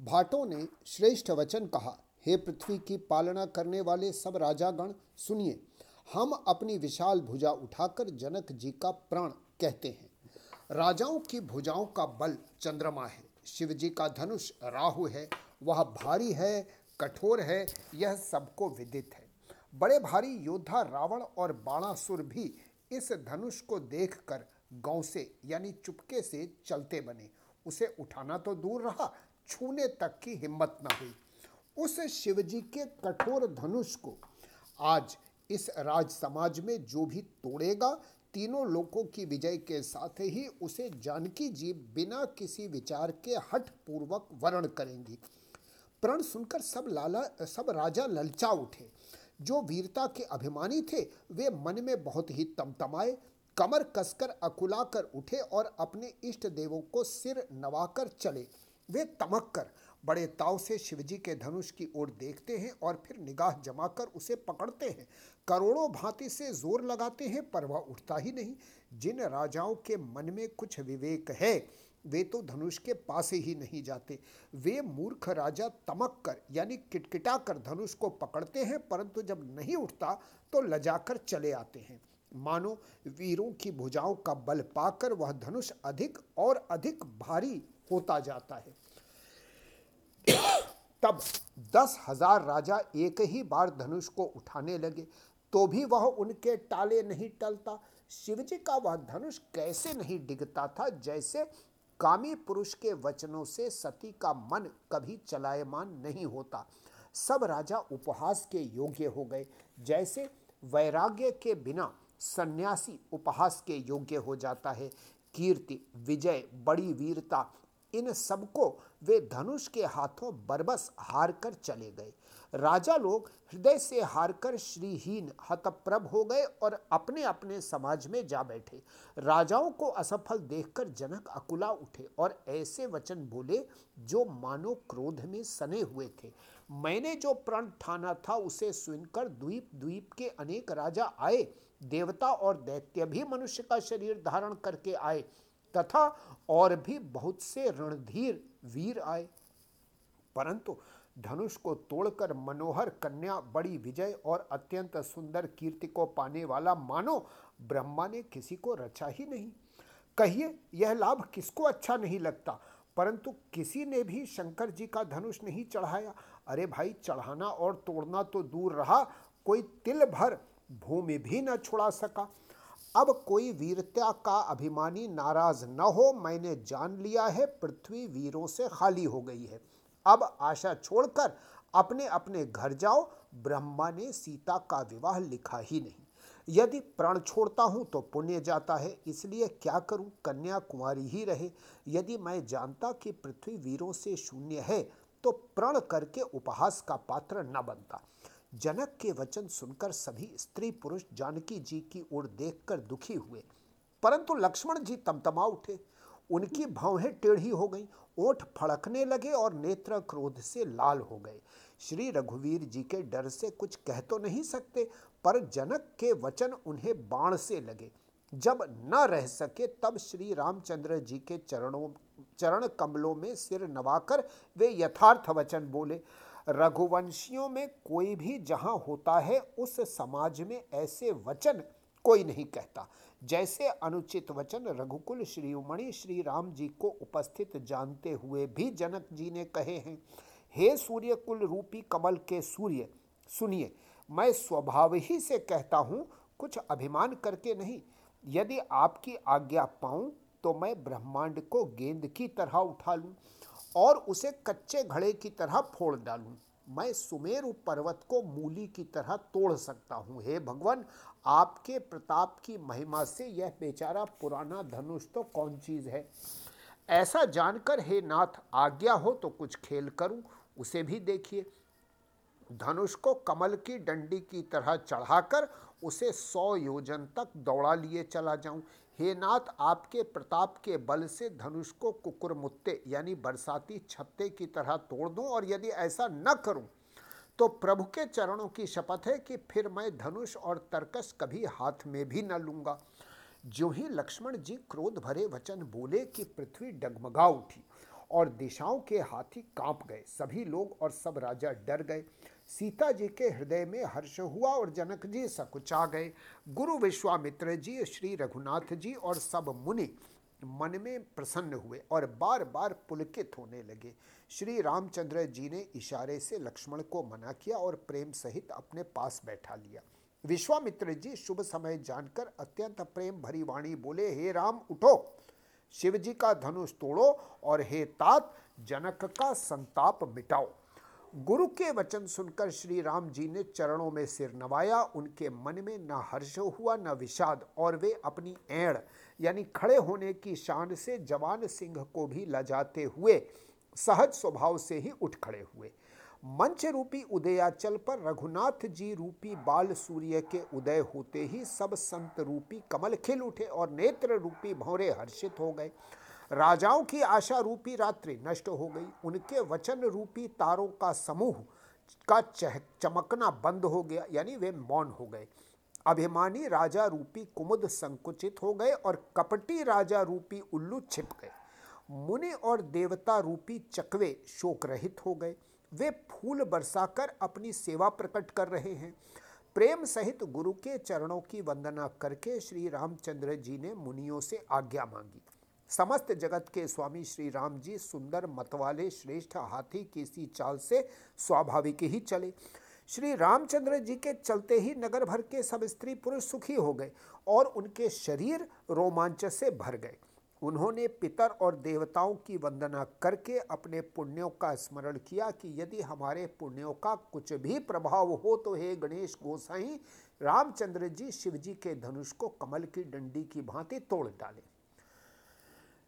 भाटों ने श्रेष्ठ वचन कहा, हे पृथ्वी की पालना करने वाले सब राजागण, सुनिए, हम अपनी विशाल भुजा उठाकर जनक जी का प्राण कहते हैं। राजाओं की भुजाओं का बल चंद्रमा है, शिव जी का धनुष राहु है, वह भारी है, कठोर है, यह सबको विदित है। बड़े भारी योद्धा रावण और बाणासुर भी इस धनुष को देखकर गाँव से, यानी चुपके से चलते बने। उसे उठाना तो दूर रहा छूने तक की हिम्मत न हुई। उस शिवजी के कठोर धनुष को आज इस राज समाज में जो भी तोड़ेगा, तीनों लोगों की विजय के साथ ही उसे जानकी जी बिना किसी विचार के हठ पूर्वक वर्ण करेंगी। प्रण सुनकर सब लाला, सब राजा ललचा उठे। जो वीरता के अभिमानी थे, वे मन में बहुत ही तमतमाए। कमर कसकर अकुलाकर उठे और अपने इष्ट देवों को सिर नवाकर चले। वे तमक कर बड़े ताव से शिवजी के धनुष की ओर देखते हैं और फिर निगाह जमाकर उसे पकड़ते हैं। करोड़ों भांति से ज़ोर लगाते हैं, पर वह उठता ही नहीं। जिन राजाओं के मन में कुछ विवेक है, वे तो धनुष के पास ही नहीं जाते। वे मूर्ख राजा तमक कर, यानी किटकिटा कर धनुष को पकड़ते हैं, परंतु जब नहीं उठता तो लजाकर चले आते हैं। मानो वीरों की भुजाओं का बल पाकर वह धनुष अधिक और अधिक भारी होता जाता है। तब दस हज़ार राजा एक ही बार धनुष को उठाने लगे तो भी वह उनके टाले नहीं टलता। शिवजी का वह धनुष कैसे नहीं डिगता था, जैसे कामी पुरुष के वचनों से सती का मन कभी चलायमान नहीं होता। सब राजा उपहास के योग्य हो गए, जैसे वैराग्य के बिना सन्यासी उपहास के योग्य हो जाता है। कीर्ति, विजय, बड़ी वीरता इन सबको वे धनुष के हाथों बरबस हार कर चले गए। राजा लोग हृदय से हारकर श्रीहीन, हतप्रभ हो गए और अपने अपने समाज में जा बैठे। राजाओं को असफल देखकर जनक अकुला उठे और ऐसे वचन बोले जो मानो क्रोध में सने हुए थे। मैंने जो प्रण ठाना था, उसे सुनकर द्वीप द्वीप के अनेक राजा आए। देवता और दैत्य भी मनुष्य का शरीर धारण करके आए। तथा और भी बहुत से रणधीर वीर आए। परंतु धनुष को तोड़कर मनोहर कन्या, बड़ी विजय और अत्यंत सुंदर कीर्ति को पाने वाला मानो ब्रह्मा ने किसी को रचा ही नहीं। कहिए, यह लाभ किसको अच्छा नहीं लगता? परंतु किसी ने भी शंकर जी का धनुष नहीं चढ़ाया। अरे भाई, चढ़ाना और तोड़ना तो दूर रहा। कोई तिल भर भूमि भी न छुड़ा सका। अब कोई वीरता का अभिमानी नाराज़ न हो, मैंने जान लिया है, पृथ्वी वीरों से खाली हो गई है। अब आशा छोड़कर अपने अपने घर जाओ, ब्रह्मा ने सीता का विवाह लिखा ही नहीं। यदि प्रण छोड़ता हूँ तो पुण्य जाता है, इसलिए क्या करूँ, कन्या कुंवारी ही रहे। यदि मैं जानता कि पृथ्वी वीरों से शून्य है तो प्रण करके उपहास का पात्र न बनता। जनक के वचन सुनकर सभी स्त्री पुरुष जानकी जी की ओर देखकर दुखी हुए। परंतु लक्ष्मण जी तमतमा उठे। उनकी भवें टेढ़ी हो गईं, ओठ फड़कने लगे और नेत्र क्रोध से लाल हो गए। श्री रघुवीर जी के डर से कुछ कह तो नहीं सकते, पर जनक के वचन उन्हें बाण से लगे। जब न रह सके, तब श्री रामचंद्र जी के चरणों, चरण कमलों में सिर नवाकर वे यथार्थ वचन बोले। रघुवंशियों में कोई भी जहाँ होता है, उस समाज में ऐसे वचन कोई नहीं कहता। जैसे अनुचित वचन रघुकुल श्रीमणि श्री राम जी को उपस्थित जानते हुए भी जनक जी ने कहे हैं, हे सूर्य कुल रूपी कमल के सूर्य, सुनिए, मैं स्वभाव ही से कहता हूँ, कुछ अभिमान करके नहीं। यदि आपकी आज्ञा पाऊँ तो मैं ब्रह्मांड को गेंद की तरह उठा लूँ। और उसे कच्चे घड़े की तरह फोड़ डालूं। मैं सुमेरु पर्वत को मूली की तरह तोड़ सकता हूँ। हे भगवान, आपके प्रताप की महिमा से यह बेचारा पुराना धनुष तो कौन चीज़ है? ऐसा जानकर हे नाथ, आज्ञा हो तो कुछ खेल करूँ। उसे भी देखिए। धनुष को कमल की डंडी की तरह चढ़ाकर उसे सौ योजन तक दौड़ा लिए चला जाऊँ। हे नाथ, आपके प्रताप के बल से धनुष को कुकुर मुत्ते यानी बरसाती छत्ते की तरह तोड़ दूँ और यदि ऐसा न करूँ तो प्रभु के चरणों की शपथ है कि फिर मैं धनुष और तरकस कभी हाथ में भी न लूँगा। जो ही लक्ष्मण जी क्रोध भरे वचन बोले कि पृथ्वी डगमगा उठी और दिशाओं के हाथी काँप गए। सभी लोग और सब राजा डर गए। सीता जी के हृदय में हर्ष हुआ और जनक जी सकुचा गए। गुरु विश्वामित्र जी, श्री रघुनाथ जी और सब मुनि मन में प्रसन्न हुए और बार बार पुलकित होने लगे। श्री रामचंद्र जी ने इशारे से लक्ष्मण को मना किया और प्रेम सहित अपने पास बैठा लिया। विश्वामित्र जी, शुभ समय जानकर अत्यंत प्रेम भरी वाणी बोले, हे राम, उठो। शिव जी का धनुष तोड़ो और हे तात, जनक का संताप मिटाओ। गुरु के वचन सुनकर श्री राम जी ने चरणों में सिर नवाया, उनके मन में न हर्ष हुआ, न विषाद, और वे अपनी एड़ यानी खड़े होने की शान से जवान सिंह को भी लजाते हुए, सहज स्वभाव से ही उठ खड़े हुए। मंच रूपी उदयाचल पर रघुनाथ जी रूपी बाल सूर्य के उदय होते ही सब संत रूपी कमल खिल उठे और नेत्र रूपी भौरे हर्षित हो गए। राजाओं की आशा रूपी रात्रि नष्ट हो गई। उनके वचन रूपी तारों का समूह का चह, चमकना बंद हो गया, यानी वे मौन हो गए। अभिमानी राजा रूपी कुमुद संकुचित हो गए और कपटी राजा रूपी उल्लू छिप गए। मुनि और देवता रूपी चकवे शोक रहित हो गए। वे फूल बरसाकर अपनी सेवा प्रकट कर रहे हैं। प्रेम सहित गुरु के चरणों की वंदना करके श्री रामचंद्र जी ने मुनियों से आज्ञा मांगी। समस्त जगत के स्वामी श्री राम जी सुंदर मतवाले श्रेष्ठ हाथी की सी चाल से स्वाभाविक ही चले। श्री रामचंद्र जी के चलते ही नगर भर के सब स्त्री पुरुष सुखी हो गए और उनके शरीर रोमांच से भर गए। उन्होंने पितर और देवताओं की वंदना करके अपने पुण्यों का स्मरण किया कि यदि हमारे पुण्यों का कुछ भी प्रभाव हो तो हे गणेश गोसाई, रामचंद्र जी शिव जी के धनुष को कमल की डंडी की भांति तोड़ डाले।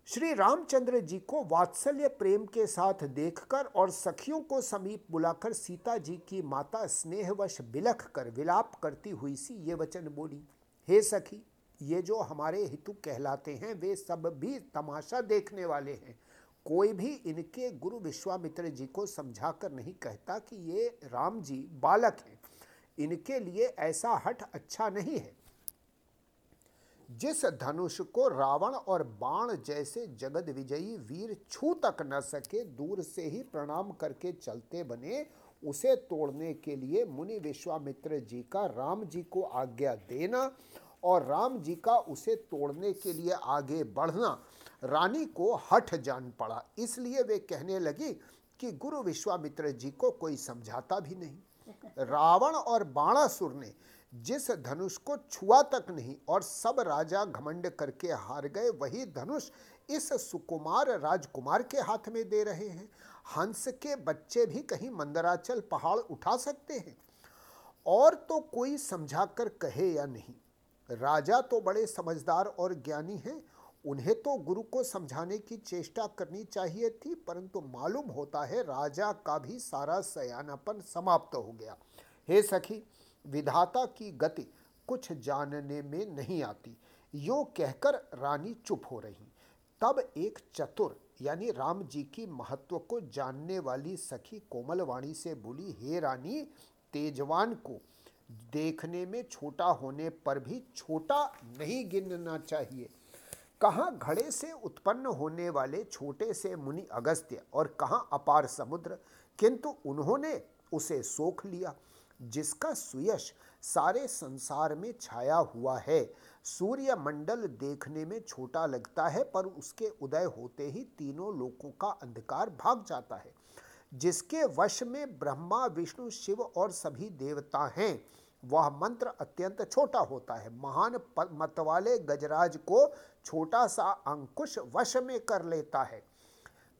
श्री रामचंद्र जी को वात्सल्य प्रेम के साथ देखकर और सखियों को समीप बुलाकर सीता जी की माता स्नेहवश बिलख कर विलाप करती हुई सी ये वचन बोली, हे सखी, ये जो हमारे हितु कहलाते हैं, वे सब भी तमाशा देखने वाले हैं। कोई भी इनके गुरु विश्वामित्र जी को समझा कर नहीं कहता कि ये राम जी बालक हैं। इनके लिए ऐसा हट अच्छा नहीं है। जिस धनुष को रावण और बाण जैसे जगद विजयी वीर छू तक न सके, दूर से ही प्रणाम करके चलते बने, उसे तोड़ने के लिए मुनि विश्वामित्र जी का राम जी को आज्ञा देना और राम जी का उसे तोड़ने के लिए आगे बढ़ना, रानी को हठ जान पड़ा। इसलिए वे कहने लगी कि गुरु विश्वामित्र जी को कोई समझाता भी नहीं। रावण और बाणासुर ने जिस धनुष को छुआ तक नहीं और सब राजा घमंड करके हार गए, वही धनुष इस सुकुमार राजकुमार के हाथ में दे रहे हैं। हंस के बच्चे भी कहीं मंदराचल पहाड़ उठा सकते हैं। और तो कोई समझाकर कहे या नहीं। राजा तो बड़े समझदार और ज्ञानी हैं। उन्हें तो गुरु को समझाने की चेष्टा करनी चाहिए थी, परंतु मालूम होता है राजा का भी सारा सयानापन समाप्त हो गया। हे सखी विधाता की गति कुछ जानने में नहीं आती। यो कहकर रानी चुप हो रही। तब एक चतुर, यानी राम जी की महत्व को जानने वाली सखी कोमलवाणी से बोली, हे रानी, तेजवान को देखने में छोटा होने पर भी छोटा नहीं गिनना चाहिए। कहाँ घड़े से उत्पन्न होने वाले छोटे से मुनि अगस्त्य और कहाँ अपार समुद्र, किंतु उन्होंने उसे सोख लिया। जिसका सुयश सारे संसार में छाया हुआ है। सूर्य मंडल देखने में छोटा लगता है, पर उसके उदय होते ही तीनों लोकों का अंधकार भाग जाता है, जिसके वश में ब्रह्मा, विष्णु, शिव और सभी देवता हैं। वह मंत्र अत्यंत छोटा होता है। महान मत वाले गजराज को छोटा सा अंकुश वश में कर लेता है।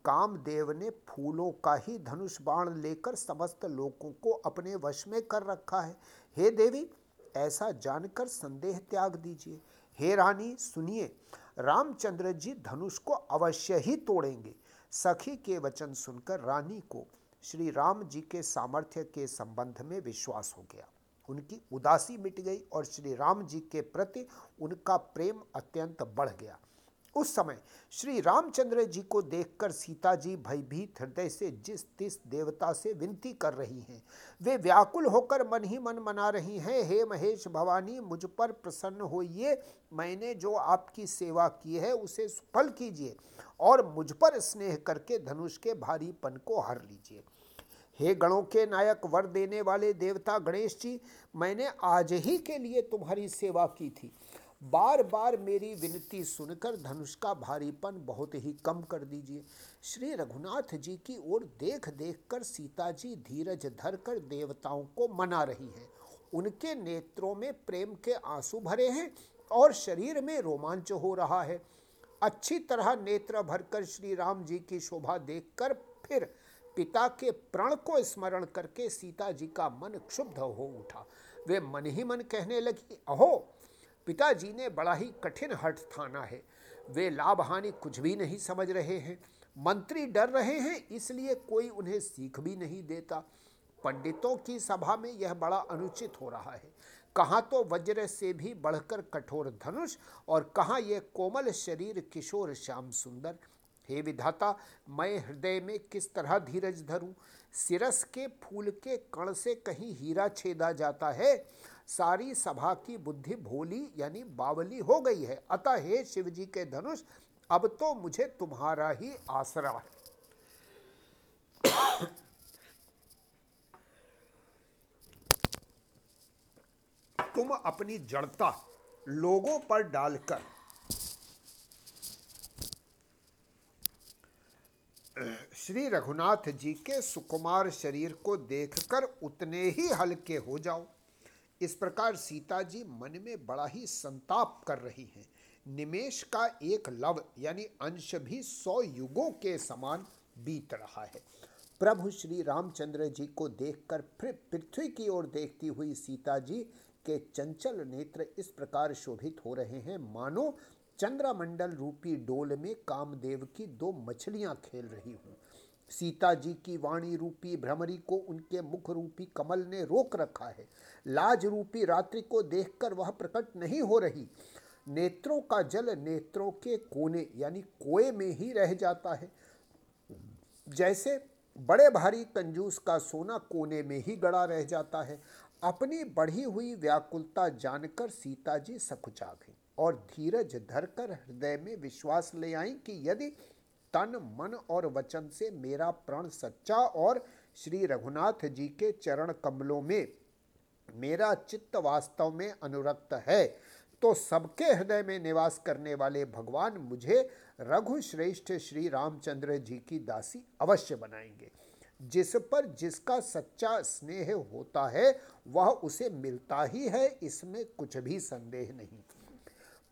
कामदेव ने फूलों का ही धनुष बाण लेकर समस्त लोगों को अपने वश में कर रखा है। हे देवी, ऐसा जानकर संदेह त्याग दीजिए। हे रानी, सुनिए, रामचंद्र जी धनुष को अवश्य ही तोड़ेंगे। सखी के वचन सुनकर रानी को श्री राम जी के सामर्थ्य के संबंध में विश्वास हो गया। उनकी उदासी मिट गई और श्री राम जी के प्रति उनका प्रेम अत्यंत बढ़ गया। उस समय श्री रामचंद्र जी को देखकर सीता जी भयभीत हृदय से जिस तिस देवता से विनती कर रही हैं, वे व्याकुल होकर मन ही मन मना रही हैं, हे महेश भवानी, मुझ पर प्रसन्न होइए, मैंने जो आपकी सेवा की है, उसे सफल कीजिए और मुझ पर स्नेह करके धनुष के भारीपन को हर लीजिए। हे गणों के नायक, वर देने वाले देवता गणेश जी, मैंने आज ही के लिए तुम्हारी सेवा की थी। बार बार मेरी विनती सुनकर धनुष का भारीपन बहुत ही कम कर दीजिए। श्री रघुनाथ जी की ओर देख देख कर सीता जी धीरज धर कर देवताओं को मना रही हैं। उनके नेत्रों में प्रेम के आँसू भरे हैं और शरीर में रोमांच हो रहा है। अच्छी तरह नेत्र भरकर श्री राम जी की शोभा देखकर फिर पिता के प्रण को स्मरण करके सीता जी का मन क्षुब्ध हो उठा। वे मन ही मन कहने लगी, अहो पिताजी ने बड़ा ही कठिन हट थाना है। वे लाभ हानि कुछ भी नहीं समझ रहे हैं। मंत्री डर रहे हैं, इसलिए कोई उन्हें सीख भी नहीं देता। पंडितों की सभा में यह बड़ा अनुचित हो रहा है। कहाँ तो वज्र से भी बढ़कर कठोर धनुष और कहाँ ये कोमल शरीर किशोर श्याम सुंदर। हे विधाता, मैं हृदय में किस तरह धीरज धरूं? सिरस के फूल के कण से कहीं हीरा छेदा जाता है? सारी सभा की बुद्धि भोली यानी बावली हो गई है। अतः हे शिव जी के धनुष, अब तो मुझे तुम्हारा ही आसरा है। तुम अपनी जड़ता लोगों पर डालकर श्री रघुनाथ जी के सुकुमार शरीर को देखकर उतने ही हल्के हो जाओ। इस प्रकार सीता जी मन में बड़ा ही संताप कर रही हैं। निमेश का एक लव, यानी अंश भी सौ युगों के समान बीत रहा है। प्रभु श्री रामचंद्र जी को देखकर फिर पृथ्वी की ओर देखती हुई सीता जी के चंचल नेत्र इस प्रकार शोभित हो रहे हैं। मानो चंद्रमंडल रूपी डोल में कामदेव की दो मछलियाँ खेल रही हूँ। सीता जी की वाणी रूपी भ्रमरी को उनके मुख रूपी कमल ने रोक रखा है। लाज रूपी रात्रि को देखकर वह प्रकट नहीं हो रही। नेत्रों का जल नेत्रों के कोने, यानी कोए में ही रह जाता है। जैसे बड़े भारी कंजूस का सोना कोने में ही गड़ा रह जाता है। अपनी बढ़ी हुई व्याकुलता जानकर सीता जी सकुचा गई और धीरज धरकर हृदय में विश्वास ले आई कि यदि तन, मन और वचन से मेरा प्राण सच्चा और श्री रघुनाथ जी के चरण कमलों में मेरा चित्त वास्तव में अनुरक्त है। तो सबके हृदय में निवास करने वाले भगवान मुझे रघु श्रेष्ठ श्री रामचंद्र जी की दासी अवश्य बनाएँगे। जिस पर जिसका सच्चा स्नेह होता है, वह उसे मिलता ही है, इसमें कुछ भी संदेह नहीं।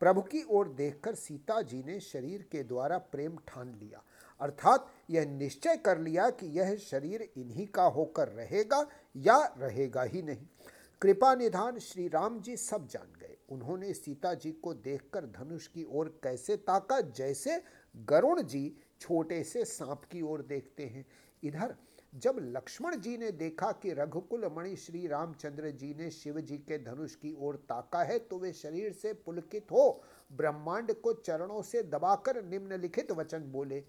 प्रभु की ओर देखकर सीता जी ने शरीर के द्वारा प्रेम ठान लिया। अर्थात यह निश्चय कर लिया कि यह शरीर इन्हीं का होकर रहेगा या रहेगा ही नहीं। कृपा निधान श्री राम जी सब जान गए। उन्होंने सीता जी को देखकर धनुष की ओर कैसे ताका, जैसे गरुण जी छोटे से सांप की ओर देखते हैं। इधर जब लक्ष्मण जी ने देखा कि रघुकुल मणि श्री रामचंद्र जी ने शिव जी के धनुष की ओर ताका है तो वे शरीर से पुलकित हो ब्रह्मांड को चरणों से दबाकर निम्नलिखित वचन बोले,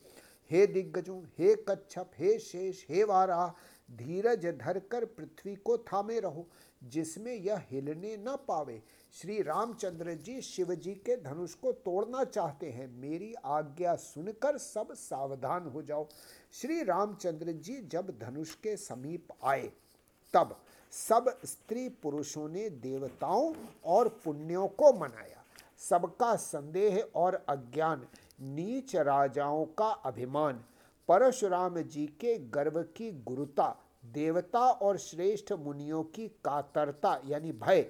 हे दिग्गजों, हे कच्छप, हे शेष, हे वारा, धीरज धरकर पृथ्वी को थामे रहो, जिसमें यह हिलने न पावे। श्री रामचंद्र जी शिव जी के धनुष को तोड़ना चाहते हैं। मेरी आज्ञा सुनकर सब सावधान हो जाओ। श्री रामचंद्र जी जब धनुष के समीप आए, तब सब स्त्री पुरुषों ने देवताओं और पुण्यों को मनाया। सबका संदेह और अज्ञान, नीच राजाओं का अभिमान, परशुराम जी के गर्व की गुरुता, देवता और श्रेष्ठ मुनियों की कातरता यानी भय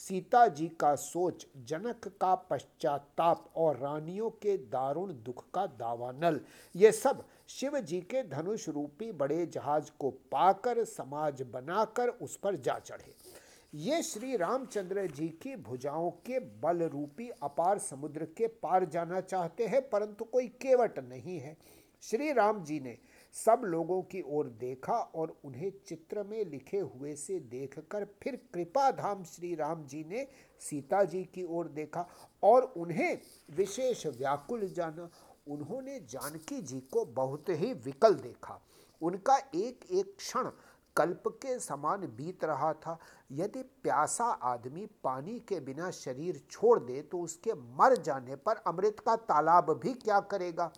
सीता जी का सोच जनक का पश्चाताप और रानियों के दारुण दुख का दावानल ये सब शिव जी के धनुष रूपी बड़े जहाज़ को पाकर समाज बनाकर उस पर जा चढ़े। ये श्री रामचंद्र जी की भुजाओं के बल रूपी अपार समुद्र के पार जाना चाहते हैं, परंतु कोई केवट नहीं है। श्री राम जी ने सब लोगों की ओर देखा और उन्हें चित्र में लिखे हुए से देखकर फिर कृपा धाम श्री राम जी ने सीता जी की ओर देखा और उन्हें विशेष व्याकुल जाना। उन्होंने जानकी जी को बहुत ही विकल देखा। उनका एक एक क्षण कल्प के समान बीत रहा था। यदि प्यासा आदमी पानी के बिना शरीर छोड़ दे तो उसके मर जाने पर अमृत का तालाब भी क्या करेगा?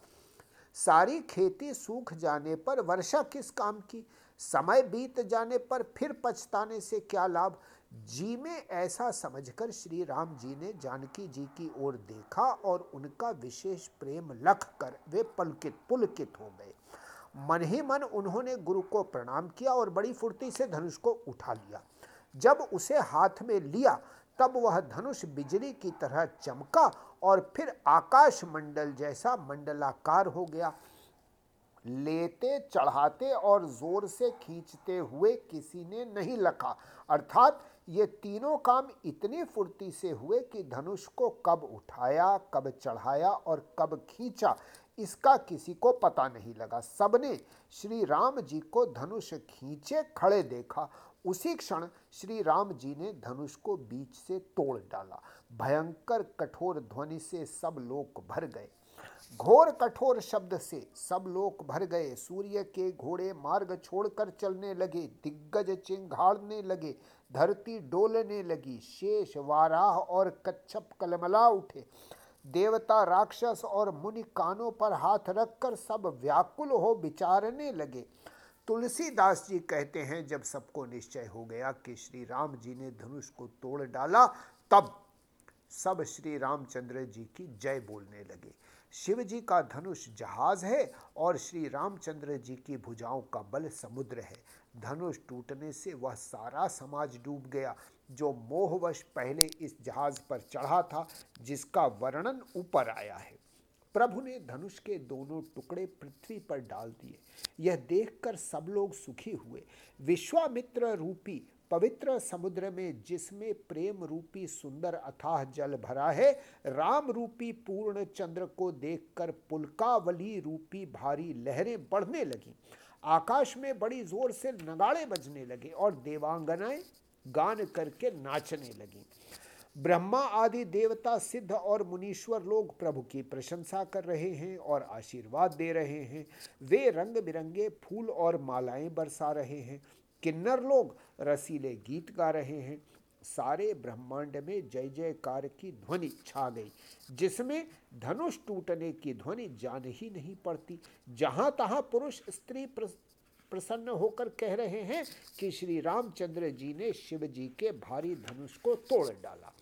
सारी खेती सूख जाने पर वर्षा किस काम की? समय बीत जाने पर फिर पछताने से क्या लाभ? जी में ऐसा समझकर श्री राम जी ने जानकी जी की ओर देखा और उनका विशेष प्रेम लख कर वे पलकित, पुलकित हो गए। मन ही मन उन्होंने गुरु को प्रणाम किया और बड़ी फुर्ती से धनुष को उठा लिया। जब उसे हाथ में लिया, तब वह धनुष बिजली की तरह चमका और फिर आकाश मंडल जैसा मंडलाकार हो गया। लेते, चढ़ाते और ज़ोर से खींचते हुए किसी ने नहीं लखा अर्थात ये तीनों काम इतनी फुर्ती से हुए कि धनुष को कब उठाया, कब चढ़ाया और कब खींचा, इसका किसी को पता नहीं लगा। सबने श्री राम जी को धनुष खींचे खड़े देखा उसी क्षण श्री राम जी ने धनुष को बीच से तोड़ डाला। भयंकर कठोर ध्वनि से सब लोग भर गए। घोर कठोर शब्द से सब लोग भर गए। सूर्य के घोड़े मार्ग छोड़कर चलने लगे, दिग्गज चिंगाड़ने लगे, धरती डोलने लगी, शेष वाराह और कच्छप कलमला उठे। देवता, राक्षस और मुनि कानों पर हाथ रखकर सब व्याकुल हो विचारने लगे। तुलसीदास जी कहते हैं, जब सबको निश्चय हो गया कि श्री राम जी ने धनुष को तोड़ डाला, तब सब श्री रामचंद्र जी की जय बोलने लगे। शिव जी का धनुष जहाज़ है और श्री रामचंद्र जी की भुजाओं का बल समुद्र है। धनुष टूटने से वह सारा समाज डूब गया, जो मोहवश पहले इस जहाज़ पर चढ़ा था, जिसका वर्णन ऊपर आया है। प्रभु ने धनुष के दोनों टुकड़े पृथ्वी पर डाल दिए। यह देखकर सब लोग सुखी हुए। विश्वामित्र रूपी, पवित्र समुद्र में जिसमें प्रेम रूपी सुंदर अथाह जल भरा है, राम रूपी पूर्ण चंद्र को देखकर पुलकावली रूपी भारी लहरें बढ़ने लगी। आकाश में बड़ी ज़ोर से नगाड़े बजने लगे और देवांगनाएँ गान करके नाचने लगी। ब्रह्मा आदि देवता सिद्ध और मुनीश्वर लोग प्रभु की प्रशंसा कर रहे हैं और आशीर्वाद दे रहे हैं। वे रंग बिरंगे फूल और मालाएँ बरसा रहे हैं। किन्नर लोग रसीले गीत गा रहे हैं। सारे ब्रह्मांड में जय जयकार की ध्वनि छा गई, जिसमें धनुष टूटने की ध्वनि जान ही नहीं पड़ती। जहाँ तहां पुरुष स्त्री प्रसन्न होकर कह रहे हैं कि श्री रामचंद्र जी ने शिव जी के भारी धनुष को तोड़ डाला।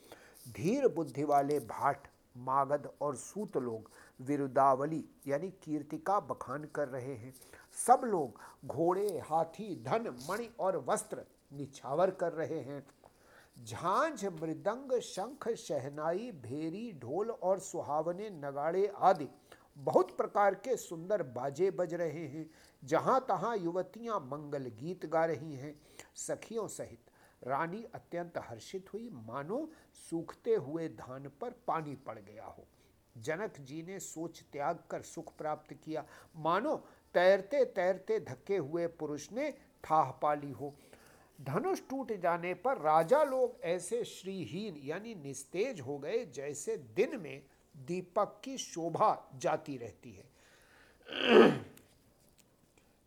धीर बुद्धि वाले भाट, मागध और सूत लोग विरुदावली, यानी कीर्तिका बखान कर रहे हैं। सब लोग घोड़े, हाथी, धन, मणि और वस्त्र निछावर कर रहे हैं। झांझ, मृदंग, शंख, शहनाई, भेरी, ढोल और सुहावने, नगाड़े आदि बहुत प्रकार के सुंदर बाजे बज रहे हैं। जहाँ तहाँ युवतियाँ मंगल गीत गा रही हैं, सखियों सहित। रानी अत्यंत हर्षित हुई, मानो सूखते हुए धान पर पानी पड़ गया हो। जनक जी ने सोच त्याग कर सुख प्राप्त किया। मानो तैरते तैरते धक्के हुए पुरुष ने ठाह पाली हो। धनुष टूट जाने पर राजा लोग ऐसे श्रीहीन यानी निस्तेज हो गए जैसे दिन में दीपक की शोभा जाती रहती है।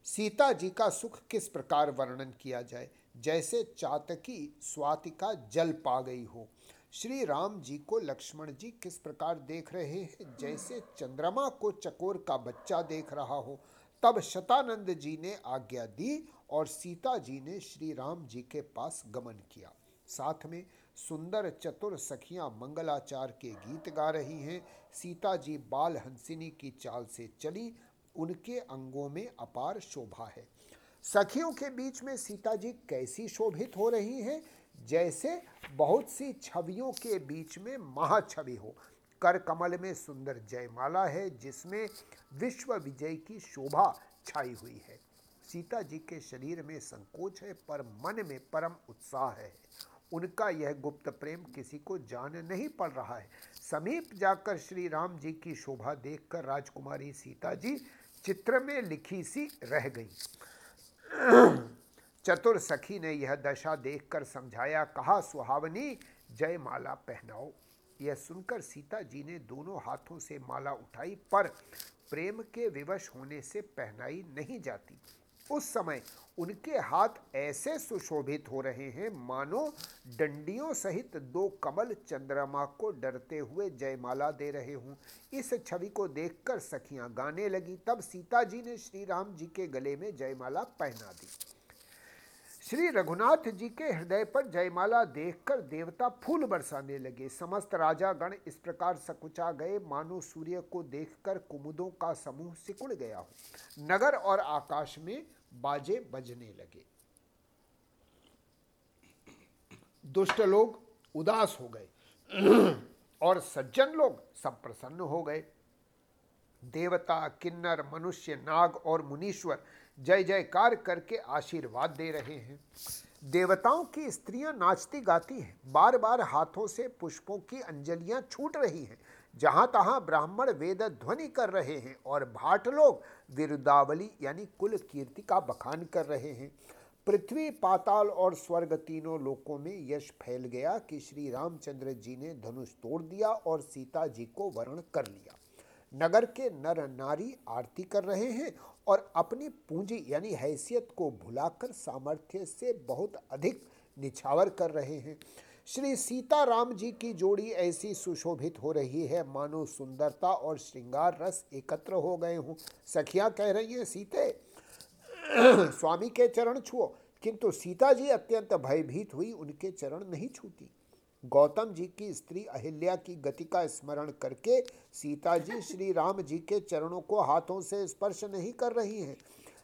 सीता जी का सुख किस प्रकार वर्णन किया जाए? जैसे चातकी स्वातिका जल पा गई हो। श्री राम जी को लक्ष्मण जी किस प्रकार देख रहे हैं? जैसे चंद्रमा को चकोर का बच्चा देख रहा हो। तब शतानंद जी ने आज्ञा दी और सीता जी ने श्री राम जी के पास गमन किया। साथ में सुंदर चतुर सखियाँ मंगलाचार के गीत गा रही हैं। सीता जी बाल हंसिनी की चाल से चली। उनके अंगों में अपार शोभा है। सखियों के बीच में सीता जी कैसी शोभित हो रही हैं? जैसे बहुत सी छवियों के बीच में महाछवि हो। कर कमल में सुंदर जयमाला है, जिसमें विश्व विजय की शोभा छाई हुई है। सीता जी के शरीर में संकोच है, पर मन में परम उत्साह है। उनका यह गुप्त प्रेम किसी को जान नहीं पड़ रहा है। समीप जाकर श्री राम जी की शोभा देखकर राजकुमारी सीता जी चित्र में लिखी सी रह गई। चतुर सखी ने यह दशा देखकर समझाया, कहा, सुहावनी, जय माला पहनाओ। यह सुनकर सीता जी ने दोनों हाथों से माला उठाई, पर प्रेम के विवश होने से पहनाई नहीं जाती। उस समय उनके हाथ ऐसे सुशोभित हो रहे हैं, मानो डंडियों सहित दो कमल चंद्रमा को डरते हुए जयमाला दे रहे हों। इस छवि को देखकर सखियाँ गाने लगी। तब सीता जी ने श्री राम जी के गले में जयमाला पहना दी। श्री रघुनाथ जी के हृदय पर जयमाला देखकर देवता फूल बरसाने लगे। समस्त राजा गण इस प्रकार सकुचा गए। मानो सूर्य को देखकर कुमुदों का समूह सिकुड़ गया हो। नगर और आकाश में बाजे बजने लगे। दुष्ट लोग उदास हो गए और सज्जन लोग सब प्रसन्न हो गए। देवता, किन्नर, मनुष्य, नाग और मुनीश्वर जय जयकार करके आशीर्वाद दे रहे हैं। देवताओं की स्त्रियाँ नाचती गाती हैं। बार बार हाथों से पुष्पों की अंजलियाँ छूट रही हैं। जहाँ तहां ब्राह्मण वेद ध्वनि कर रहे हैं और भाट लोग विरुदावली यानी कुल कीर्ति का बखान कर रहे हैं। पृथ्वी, पाताल और स्वर्ग तीनों लोकों में यश फैल गया कि श्री रामचंद्र जी ने धनुष तोड़ दिया और सीता जी को वर्ण कर लिया। नगर के नर नारी आरती कर रहे हैं और अपनी पूंजी यानी हैसियत को भुलाकर सामर्थ्य से बहुत अधिक निछावर कर रहे हैं। श्री सीता राम जी की जोड़ी ऐसी सुशोभित हो रही है। मानो सुंदरता और श्रृंगार रस एकत्र हो गए हों। सखियाँ कह रही हैं सीते स्वामी के चरण छुओ। किंतु सीता जी अत्यंत भयभीत हुई उनके चरण नहीं छूती। गौतम जी की स्त्री अहिल्या की गति का स्मरण करके सीता जी श्री राम जी के चरणों को हाथों से स्पर्श नहीं कर रही हैं।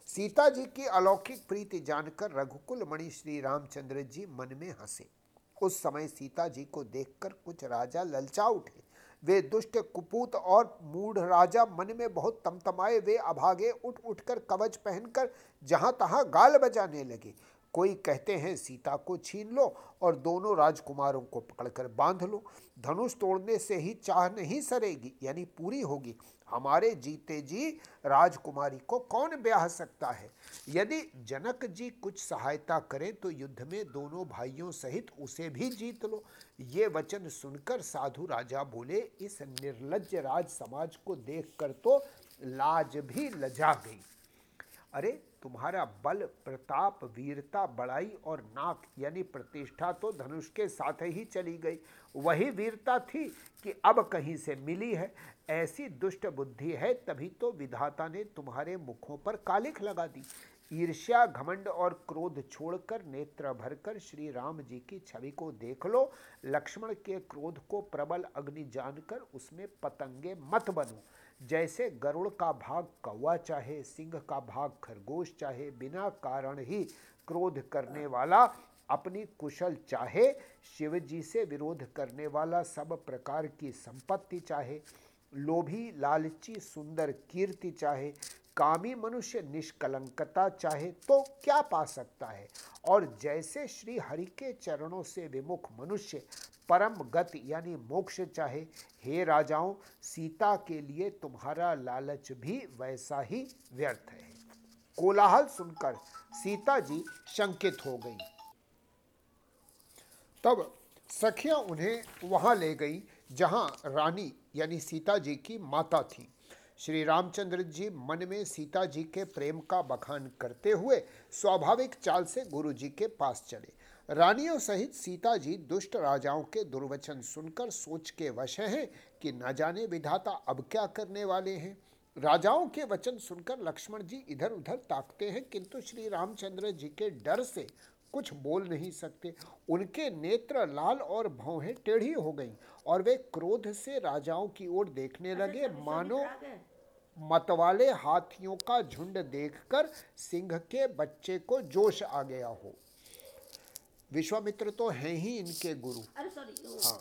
सीता जी की अलौकिक प्रीति जानकर रघुकुल मणि श्री रामचंद्र जी मन में हंसे। उस समय सीता जी को देखकर कुछ राजा ललचा उठे। वे दुष्ट कुपूत और मूढ़ राजा मन में बहुत तमतमाए, वे अभागे उठ उठकर कवच पहनकर जहाँ तहां गाल बजाने लगे। कोई कहते हैं, सीता को छीन लो और दोनों राजकुमारों को पकड़कर बाँध लो। धनुष तोड़ने से ही चाह नहीं सरेगी, यानी पूरी होगी। हमारे जीते जी राजकुमारी को कौन ब्याह सकता है? यदि जनक जी कुछ सहायता करें तो युद्ध में दोनों भाइयों सहित उसे भी जीत लो। ये वचन सुनकर साधु राजा बोले, इस निर्लज राज समाज को देखकर तो लाज भी लजा गई। अरे तुम्हारा बल, प्रताप, वीरता, बड़ाई और नाक यानी प्रतिष्ठा तो धनुष के साथ ही चली गई। वही वीरता थी कि अब कहीं से मिली है। ऐसी दुष्ट बुद्धि है, तभी तो विधाता ने तुम्हारे मुखों पर कालिख लगा दी। ईर्ष्या, घमंड और क्रोध छोड़कर नेत्र भरकर श्री राम जी की छवि को देख लो। लक्ष्मण के क्रोध को प्रबल अग्नि जानकर उसमें पतंगे मत बनो। जैसे गरुड़ का भाग कौवा चाहे, सिंह का भाग खरगोश चाहे, बिना कारण ही क्रोध करने वाला अपनी कुशल चाहे शिव जी से विरोध करने वाला सब प्रकार की संपत्ति चाहे, लोभी, लालची, सुंदर कीर्ति चाहे कामी मनुष्य निष्कलंकता चाहे तो क्या पा सकता है? और जैसे श्री हरि के चरणों से विमुख मनुष्य परम गति यानी मोक्ष चाहे, हे राजाओं, सीता के लिए तुम्हारा लालच भी वैसा ही व्यर्थ है। कोलाहल सुनकर सीता जी शंकित हो गई। तब सखियाँ उन्हें वहाँ ले गई, जहाँ रानी यानी सीता जी की माता थी। श्री रामचंद्र जी मन में सीता जी के प्रेम का बखान करते हुए स्वाभाविक चाल से गुरु जी के पास चले। रानियों सहित सीता जी दुष्ट राजाओं के दुर्वचन सुनकर सोच के वश हैं कि न जाने विधाता अब क्या करने वाले हैं। राजाओं के वचन सुनकर लक्ष्मण जी इधर उधर ताकते हैं, किंतु श्री रामचंद्र जी के डर से कुछ बोल नहीं सकते। उनके नेत्र लाल और भौहें टेढ़ी हो गईं और वे क्रोध से राजाओं की ओर देखने लगे। मानो मतवाले हाथियों का झुंड देखकर सिंह के बच्चे को जोश आ गया हो। विश्वामित्र तो हैं ही इनके गुरु। हाँ।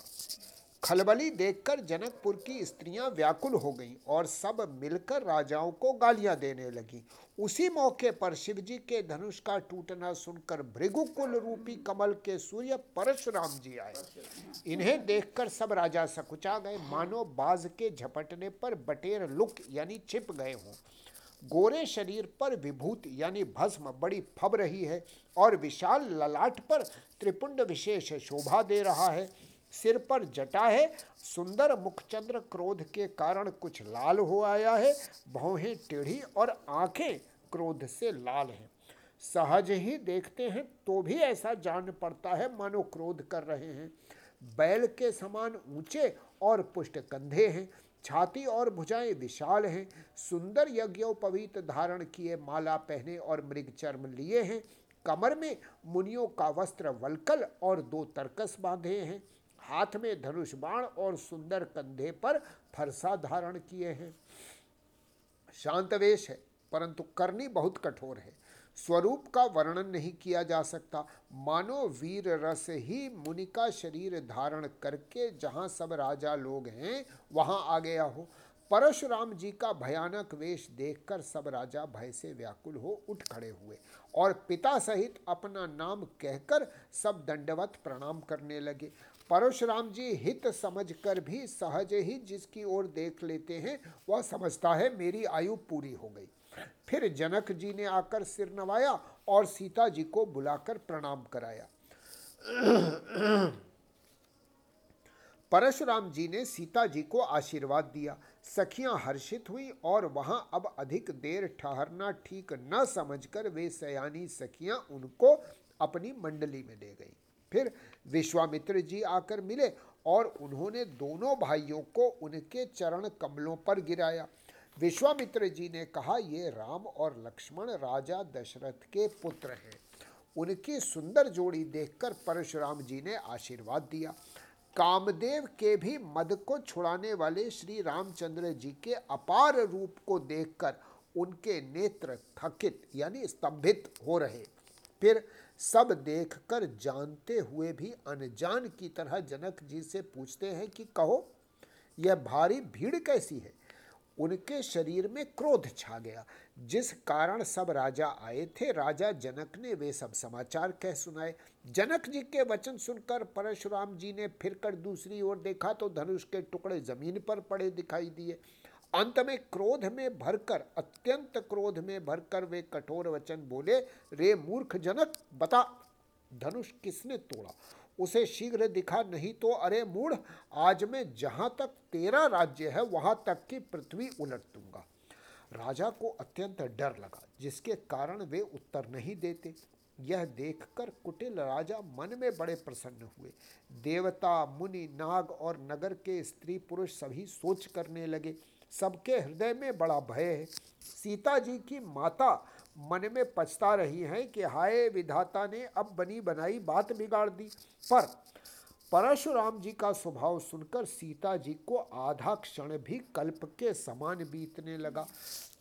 खलबली देखकर जनकपुर की स्त्रियाँ व्याकुल हो गईं और सब मिलकर राजाओं को गालियाँ देने लगी। उसी मौके पर शिवजी के धनुष का टूटना सुनकर भृगुकुल रूपी कमल के सूर्य परशुराम जी आए। इन्हें देखकर सब राजा सकुचा गए। मानो बाज के झपटने पर बटेर लुक यानी छिप गए हों। गोरे शरीर पर विभूत यानी भस्म बड़ी फब रही है और विशाल ललाट पर त्रिपुंड विशेष शोभा दे रहा है। सिर पर जटा है। सुंदर मुखचंद्र क्रोध के कारण कुछ लाल हो आया है। भौहें टेढ़ी और आँखें क्रोध से लाल हैं। सहज ही देखते हैं तो भी ऐसा जान पड़ता है, मानो क्रोध कर रहे हैं। बैल के समान ऊँचे और पुष्ट कंधे हैं। छाती और भुजाएँ विशाल हैं। सुंदर यज्ञोपवीत धारण किए माला पहने और मृग चर्म लिए हैं। कमर में मुनियों का वस्त्र वलकल और दो तरकस बांधे हैं। हाथ में धनुष बाण और सुंदर कंधे पर फरसा धारण किए हैं। शांतवेश है, परंतु करनी बहुत कठोर है। स्वरूप का वर्णन नहीं किया जा सकता। मानो वीर रस ही मुनि का शरीर धारण करके जहाँ सब राजा लोग हैं, वहाँ आ गया हो। परशुराम जी का भयानक वेश देखकर सब राजा भय से व्याकुल हो उठ खड़े हुए और पिता सहित अपना नाम कहकर सब दंडवत प्रणाम करने लगे। परशुराम जी हित समझकर भी सहज ही जिसकी ओर देख लेते हैं, वह समझता है, मेरी आयु पूरी हो गई। फिर जनक जी ने आकर सिर नवाया और सीता जी को बुलाकर प्रणाम कराया। परशुराम जी ने सीता जी को आशीर्वाद दिया। सखियाँ हर्षित हुई और वहाँ अब अधिक देर ठहरना ठीक न समझकर वे सयानी सखियाँ उनको अपनी मंडली में ले गई। फिर विश्वामित्र जी आकर मिले और उन्होंने दोनों भाइयों को उनके चरण कमलों पर गिराया। विश्वामित्र जी ने कहा, ये राम और लक्ष्मण राजा दशरथ के पुत्र हैं। उनकी सुंदर जोड़ी देखकर परशुराम जी ने आशीर्वाद दिया। कामदेव के भी मद को छुड़ाने वाले श्री रामचंद्र जी के अपार रूप को देखकर उनके नेत्र थकित, यानी स्तंभित हो रहे। फिर सब देखकर जानते हुए भी अनजान की तरह जनक जी से पूछते हैं कि कहो, यह भारी भीड़ कैसी है? उनके शरीर में क्रोध छा गया। जिस कारण सब राजा आए थे, राजा जनक ने वे सब समाचार कह सुनाए। जनक जी के वचन सुनकर परशुराम जी ने फिर कर दूसरी ओर देखा तो धनुष के टुकड़े ज़मीन पर पड़े दिखाई दिए। अंत में क्रोध में भरकर, अत्यंत क्रोध में भरकर वे कठोर वचन बोले, रे मूर्ख जनक, बता, धनुष किसने तोड़ा? उसे शीघ्र दिखा, नहीं तो अरे मूढ़, आज मैं जहाँ तक तेरा राज्य है, वहाँ तक की पृथ्वी उलट दूँगा। राजा को अत्यंत डर लगा, जिसके कारण वे उत्तर नहीं देते। यह देखकर कुटिल राजा मन में बड़े प्रसन्न हुए। देवता, मुनि, नाग और नगर के स्त्री पुरुष सभी सोच करने लगे। सबके हृदय में बड़ा भय है। सीता जी की माता मन में पछता रही हैं कि हाय, विधाता ने अब बनी बनाई बात बिगाड़ दी। पर परशुराम जी का स्वभाव सुनकर सीता जी को आधा क्षण भी कल्प के समान बीतने लगा।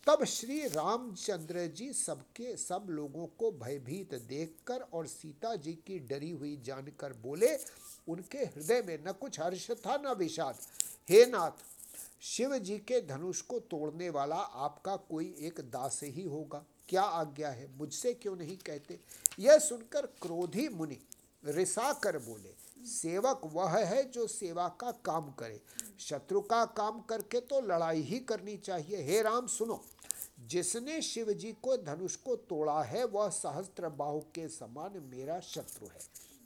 तब श्री रामचंद्र जी सबके सब लोगों को भयभीत देखकर और सीता जी की डरी हुई जानकर बोले, उनके हृदय में न कुछ हर्ष था, न विषाद। हे नाथ, शिव जी के धनुष को तोड़ने वाला आपका कोई एक दास ही होगा। क्या आज्ञा है? मुझसे क्यों नहीं कहते? यह सुनकर क्रोधी मुनि रिसा कर बोले, सेवक वह है जो सेवा का काम करे। शत्रु का काम करके तो लड़ाई ही करनी चाहिए। हे राम, सुनो। जिसने शिव जी को धनुष को तोड़ा है, वह सहस्त्र बाहु के समान मेरा शत्रु है।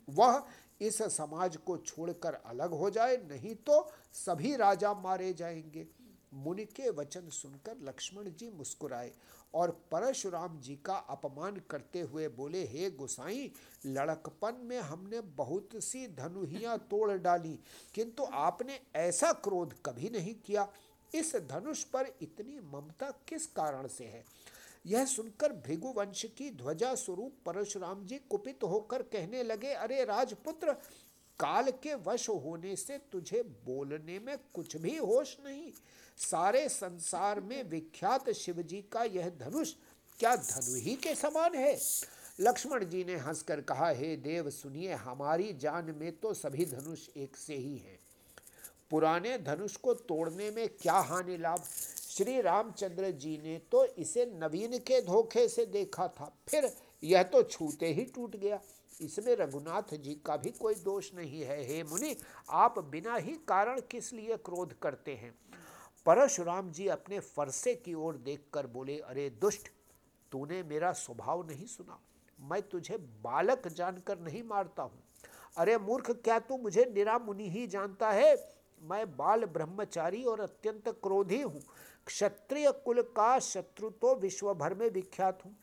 वह इस समाज को छोड़कर अलग हो जाए, नहीं तो सभी राजा मारे जाएँगे। मुनि के वचन सुनकर लक्ष्मण जी मुस्कुराए। और परशुराम जी का अपमान करते हुए बोले, हे गुसाई, लड़कपन में हमने बहुत सी धनुहियाँ तोड़ डाली, किंतु आपने ऐसा क्रोध कभी नहीं किया। इस धनुष पर इतनी ममता किस कारण से है? यह सुनकर भृगुवंश की ध्वजा स्वरूप परशुराम जी कुपित होकर कहने लगे, अरे राजपुत्र काल के वश होने से तुझे बोलने में कुछ भी होश नहीं। सारे संसार में विख्यात शिव जी का यह धनुष क्या धनु ही के समान है? लक्ष्मण जी ने हंसकर कहा, हे देव, सुनिए, हमारी जान में तो सभी धनुष एक से ही हैं। पुराने धनुष को तोड़ने में क्या हानि लाभ? श्री रामचंद्र जी ने तो इसे नवीन के धोखे से देखा था, फिर यह तो छूते ही टूट गया। इसमें रघुनाथ जी का भी कोई दोष नहीं है। हे मुनि, आप बिना ही कारण किस लिए क्रोध करते हैं? परशुराम जी अपने फरसे की ओर देखकर बोले, अरे दुष्ट, तूने मेरा स्वभाव नहीं सुना। मैं तुझे बालक जानकर नहीं मारता हूँ। अरे मूर्ख, क्या तू मुझे निरा मुनि ही जानता है? मैं बाल ब्रह्मचारी और अत्यंत क्रोधी हूँ। क्षत्रिय कुल का शत्रु तो विश्व भर में विख्यात हूँ।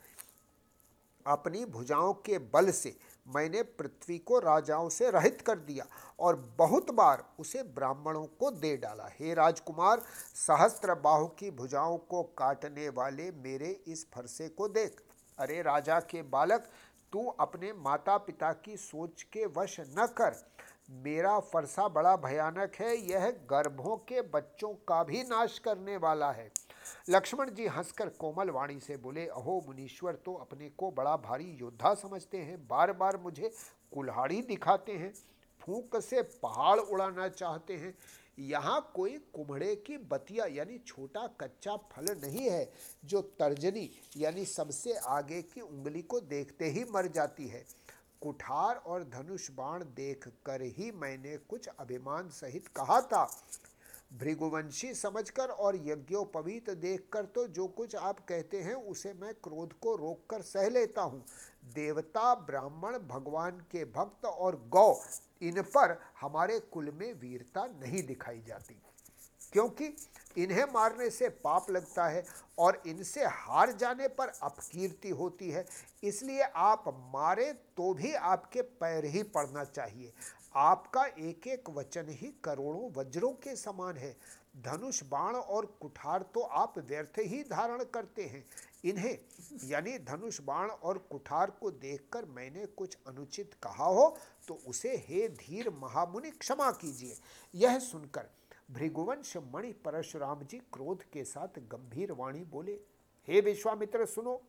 अपनी भुजाओं के बल से मैंने पृथ्वी को राजाओं से रहित कर दिया और बहुत बार उसे ब्राह्मणों को दे डाला। हे राजकुमार सहस्त्र बाहु की भुजाओं को काटने वाले मेरे इस फरसे को देख। अरे राजा के बालक, तू अपने माता पिता की सोच के वश न कर। मेरा फरसा बड़ा भयानक है, यह गर्भों के बच्चों का भी नाश करने वाला है। लक्ष्मण जी हंसकर कोमल वाणी से बोले, अहो मुनीश्वर तो अपने को बड़ा भारी योद्धा समझते हैं। बार बार मुझे कुल्हाड़ी दिखाते हैं, फूक से पहाड़ उड़ाना चाहते हैं। यहाँ कोई कुम्हड़े की बतिया, यानी छोटा कच्चा फल नहीं है, जो तर्जनी, यानी सबसे आगे की उंगली को देखते ही मर जाती है। कुठार और धनुष बाण देख कर ही मैंने कुछ अभिमान सहित कहा था। भृगुवंशी समझकर और यज्ञोपवीत देखकर तो जो कुछ आप कहते हैं उसे मैं क्रोध को रोककर सह लेता हूँ। देवता, ब्राह्मण, भगवान के भक्त और गौ, इन पर हमारे कुल में वीरता नहीं दिखाई जाती। क्योंकि इन्हें मारने से पाप लगता है और इनसे हार जाने पर अपकीर्ति होती है। इसलिए आप मारे तो भी आपके पैर ही पड़ना चाहिए। आपका एक एक वचन ही करोड़ों वज्रों के समान है। धनुष, बाण और कुठार तो आप व्यर्थ ही धारण करते हैं। इन्हें, यानी धनुष, बाण और कुठार को देखकर मैंने कुछ अनुचित कहा हो तो उसे हे धीर महामुनि क्षमा कीजिए। यह सुनकर भृगुवंश मणि परशुराम जी क्रोध के साथ गंभीर वाणी बोले, हे विश्वामित्र, सुनो,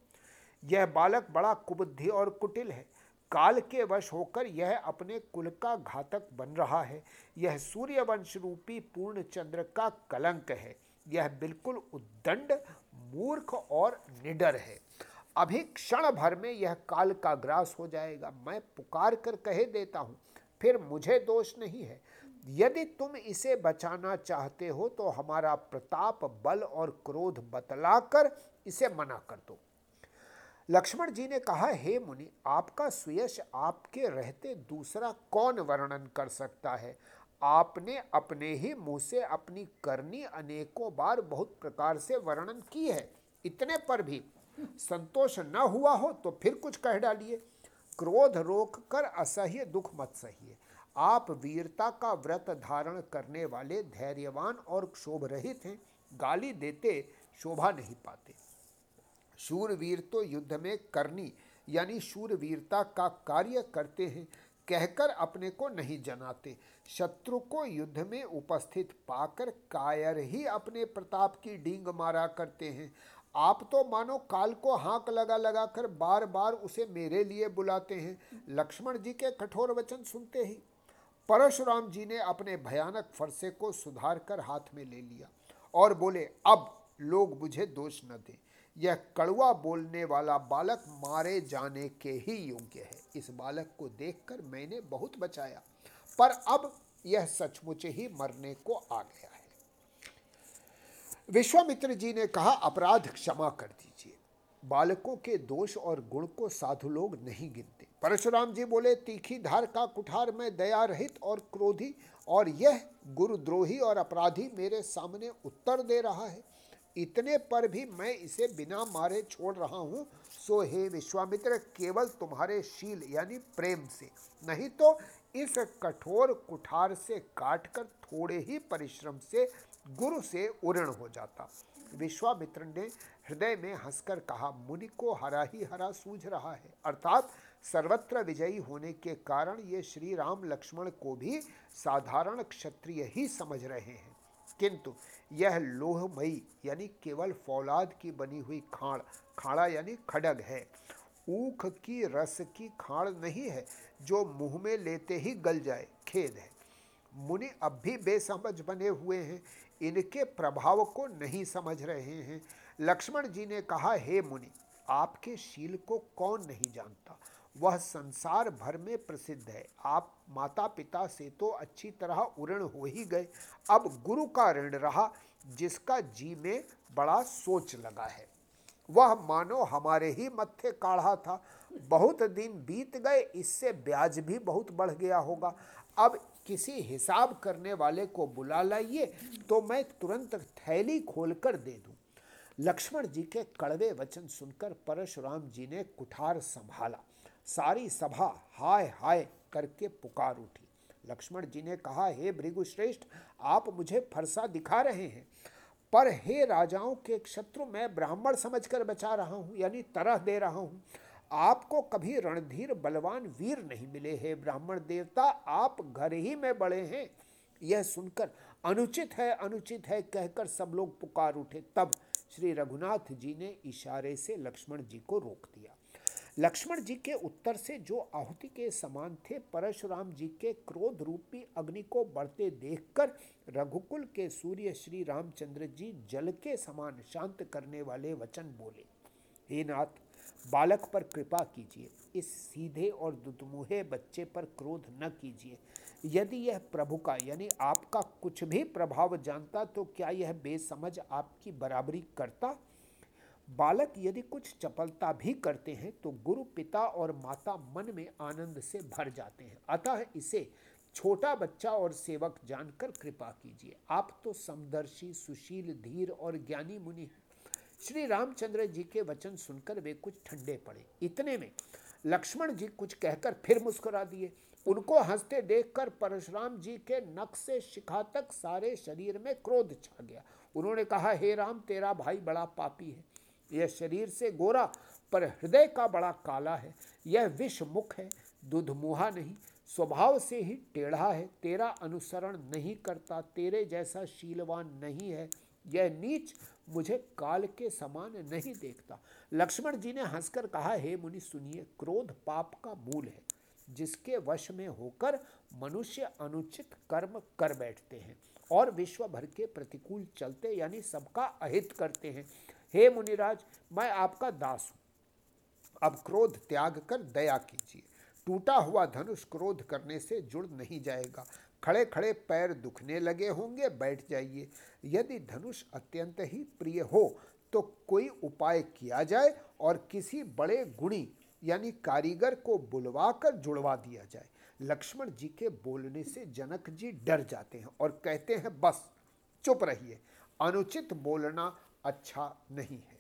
यह बालक बड़ा कुबुद्धि और कुटिल है। काल के वश होकर यह अपने कुल का घातक बन रहा है। यह सूर्यवंश रूपी पूर्ण चंद्र का कलंक है। यह बिल्कुल उद्दंड, मूर्ख और निडर है। अभी क्षण भर में यह काल का ग्रास हो जाएगा। मैं पुकार कर कहे देता हूँ, फिर मुझे दोष नहीं है। यदि तुम इसे बचाना चाहते हो तो हमारा प्रताप, बल और क्रोध बतलाकर इसे मना कर दो। लक्ष्मण जी ने कहा, हे मुनि, आपका सुयश आपके रहते दूसरा कौन वर्णन कर सकता है? आपने अपने ही मुँह से अपनी करनी अनेकों बार बहुत प्रकार से वर्णन की है। इतने पर भी संतोष न हुआ हो तो फिर कुछ कह डालिए। क्रोध रोक कर असह्य दुख मत सहिए। आप वीरता का व्रत धारण करने वाले धैर्यवान और क्षोभ रहित हैं। गाली देते शोभा नहीं पाते। शूरवीर तो युद्ध में करनी यानी शूरवीरता का कार्य करते हैं, कहकर अपने को नहीं जनाते। शत्रु को युद्ध में उपस्थित पाकर कायर ही अपने प्रताप की डींग मारा करते हैं। आप तो मानो काल को हाँक लगा लगा कर बार बार उसे मेरे लिए बुलाते हैं। लक्ष्मण जी के कठोर वचन सुनते ही परशुराम जी ने अपने भयानक फरसे को सुधार कर हाथ में ले लिया और बोले, अब लोग मुझे दोष न दें। यह कड़वा बोलने वाला बालक मारे जाने के ही योग्य है। इस बालक को देखकर मैंने बहुत बचाया, पर अब यह सचमुच ही मरने को आ गया है। विश्वामित्र जी ने कहा, अपराध क्षमा कर दीजिए। बालकों के दोष और गुण को साधु लोग नहीं गिनते। परशुराम जी बोले, तीखी धार का कुठार में दया रहित और क्रोधी, और यह गुरुद्रोही और अपराधी मेरे सामने उत्तर दे रहा है। इतने पर भी मैं इसे बिना मारे छोड़ रहा हूँ। सो हे विश्वामित्र, केवल तुम्हारे शील यानी प्रेम से, नहीं तो इस कठोर कुठार से काटकर थोड़े ही परिश्रम से गुरु से उऋण हो जाता। विश्वामित्र ने हृदय में हंसकर कहा, मुनि को हरा ही हरा सूझ रहा है। अर्थात सर्वत्र विजयी होने के कारण ये श्री राम लक्ष्मण को भी साधारण क्षत्रिय ही समझ रहे हैं। किंतु यह लोहमयी, यानी केवल फौलाद की बनी हुई खाड़ खाड़ा यानी खडग है। ऊख की रस की खाड़ नहीं है, जो मुँह में लेते ही गल जाए, खेद है। मुनि अब भी बेसमझ बने हुए हैं, इनके प्रभाव को नहीं समझ रहे हैं। लक्ष्मण जी ने कहा, हे मुनि, आपके शील को कौन नहीं जानता? वह संसार भर में प्रसिद्ध है। आप माता पिता से तो अच्छी तरह उऋण हो ही गए। अब गुरु का ऋण रहा, जिसका जी में बड़ा सोच लगा है। वह मानो हमारे ही मत्थे काढ़ा था। बहुत दिन बीत गए, इससे ब्याज भी बहुत बढ़ गया होगा। अब किसी हिसाब करने वाले को बुला लाइए तो मैं तुरंत थैली खोलकर दे दूँ। लक्ष्मण जी के कड़वे वचन सुनकर परशुराम जी ने कुठार संभाला। सारी सभा हाय हाय करके पुकार उठी। लक्ष्मण जी ने कहा, हे भृगुश्रेष्ठ, आप मुझे फरसा दिखा रहे हैं, पर हे राजाओं के शत्रु मैं ब्राह्मण समझकर बचा रहा हूँ, यानी तरह दे रहा हूँ। आपको कभी रणधीर, बलवान वीर नहीं मिले। हे ब्राह्मण देवता, आप घर ही में बड़े हैं। यह सुनकर अनुचित है अनुचित है कहकर सब लोग पुकार उठे। तब श्री रघुनाथ जी ने इशारे से लक्ष्मण जी को रोक दिया। लक्ष्मण जी के उत्तर से जो आहुति के समान थे, परशुराम जी के क्रोध रूपी अग्नि को बढ़ते देखकर रघुकुल के सूर्य श्री रामचंद्र जी जल के समान शांत करने वाले वचन बोले, हे नाथ, बालक पर कृपा कीजिए, इस सीधे और दुदमुहे बच्चे पर क्रोध न कीजिए। यदि यह प्रभु का, यानी आपका कुछ भी प्रभाव जानता तो क्या यह बेसमझ आपकी बराबरी करता? बालक यदि कुछ चपलता भी करते हैं तो गुरु पिता और माता मन में आनंद से भर जाते हैं। अतः इसे छोटा बच्चा और सेवक जानकर कृपा कीजिए। आप तो समदर्शी, सुशील, धीर और ज्ञानी मुनि हैं। श्री रामचंद्र जी के वचन सुनकर वे कुछ ठंडे पड़े। इतने में लक्ष्मण जी कुछ कहकर फिर मुस्कुरा दिए। उनको हँसते देखकर परशुराम जी के नख से शिखा तक सारे शरीर में क्रोध छा गया। उन्होंने कहा, हे राम, तेरा भाई बड़ा पापी है। यह शरीर से गोरा, पर हृदय का बड़ा काला है। यह विष मुख है दुधमुहा नहीं, स्वभाव से ही टेढ़ा है। तेरा अनुसरण नहीं करता, तेरे जैसा शीलवान नहीं है। यह नीच मुझे काल के समान नहीं देखता। लक्ष्मण जी ने हंसकर कहा, हे मुनि, सुनिए, क्रोध पाप का मूल है। जिसके वश में होकर मनुष्य अनुचित कर्म कर बैठते हैं और विश्व भर के प्रतिकूल चलते, यानी सबका अहित करते हैं हे मुनिराज, मैं आपका दास हूँ। अब क्रोध त्याग कर दया कीजिए। टूटा हुआ धनुष क्रोध करने से जुड़ नहीं जाएगा। खड़े खड़े पैर दुखने लगे होंगे, बैठ जाइए। यदि धनुष अत्यंत ही प्रिय हो तो कोई उपाय किया जाए और किसी बड़े गुणी, यानी कारीगर को बुलवा कर जुड़वा दिया जाए। लक्ष्मण जी के बोलने से जनक जी डर जाते हैं और कहते हैं, बस, चुप रहिए। अनुचित बोलना अच्छा नहीं है।